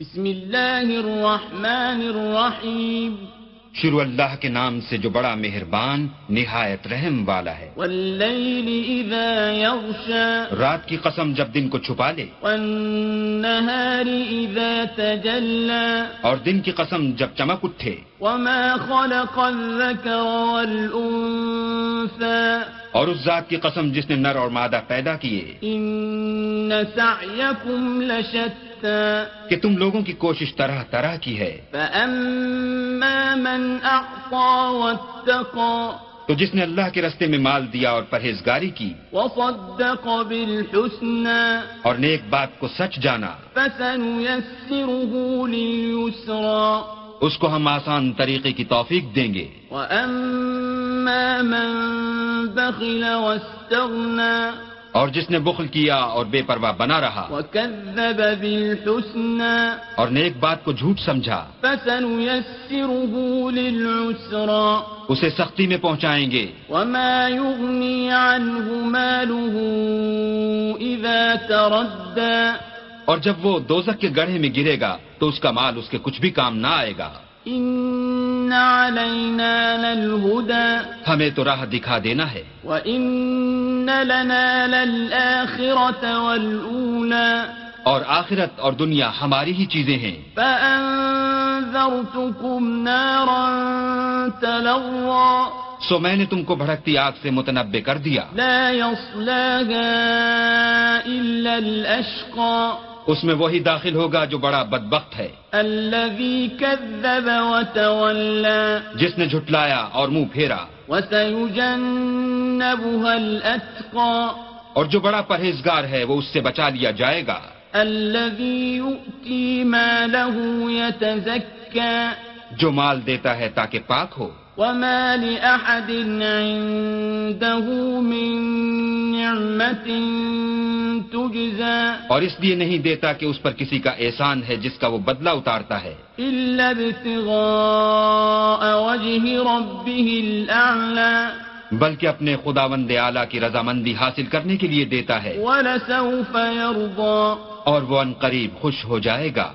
بسم الله الرحمن الرحيم شروع اللہ کے نام سے جو بڑا مہربان نہایت رحم والا ہے۔ والليل إذا يغشى رات کی قسم جب دن کو چھپا لے۔ والنهار إذا تجلى اور دن کی قسم جب چمک اٹھے۔ وما خلق الذكر والأنثى اور اس ذات کی قسم جس نے نر اور مادہ پیدا کیے۔ إن سعيكم لشتى کہ تم لوگوں کی کوشش طرح طرح کی ہے۔ فأما من أعطى واتقى تو جس نے اللہ کے رستے میں مال دیا اور پرہیزگاری کی وصدق بالحسنى اور نیک بات کو سچ جانا۔ فسنيسره لليسرى اس کو ہم آسان طریقے کی توفیق دیں گے۔ وأما من بخل واستغنى اور جس نے بخل کیا اور بے پرواہ بنا رہا وكذب بالحسنى اور نیک بات کو جھوٹ سمجھا فسنيسره للعسرى اسے سختی میں پہنچائیں گے۔ وما يغني عنه ماله إذا تردى اور جب وہ دوزک کے گڑھے میں گرے گا تو اس کا مال اس کے کچھ بھی کام نہ آئے گا۔ إن علينا للهدى ہمیں تو راہ دکھا دینا ہے۔ وإن لنا للآخرة والأولى اور آخرت اور دنیا ہماری ہی چیزیں ہیں۔ فأنذرتكم نارا تلظى سو میں نے تم کو بھڑکتی آگ سے متنبع کر دیا۔ لا يصلاها إلا الأشقى اس میں وہی داخل ہوگا جو بڑا بدبخت ہے۔ الذي كذب وتولى جس نے جھٹلایا اور منہ پھیرا۔ وسيجنبها اور جو بڑا پرہیزگار ہے وہ اس سے بچا لیا جائے گا۔ الذي يؤتي ماله يتزكى جو مال دیتا ہے تاکہ پاک ہو۔ وما لأحد عنده من نعمة اور اس لیے نہیں دیتا کہ اس پر کسی کا احسان ہے جس کا وہ بدلہ اتارتا ہے۔ إلا ابتغاء وجه ربه الأعلى بلکہ اپنے خداوند اعلیٰ کی رضامندی حاصل کرنے کے لیے دیتا ہے۔ ولسوف يرضى اور وہ ان قریب خوش ہو جائے گا۔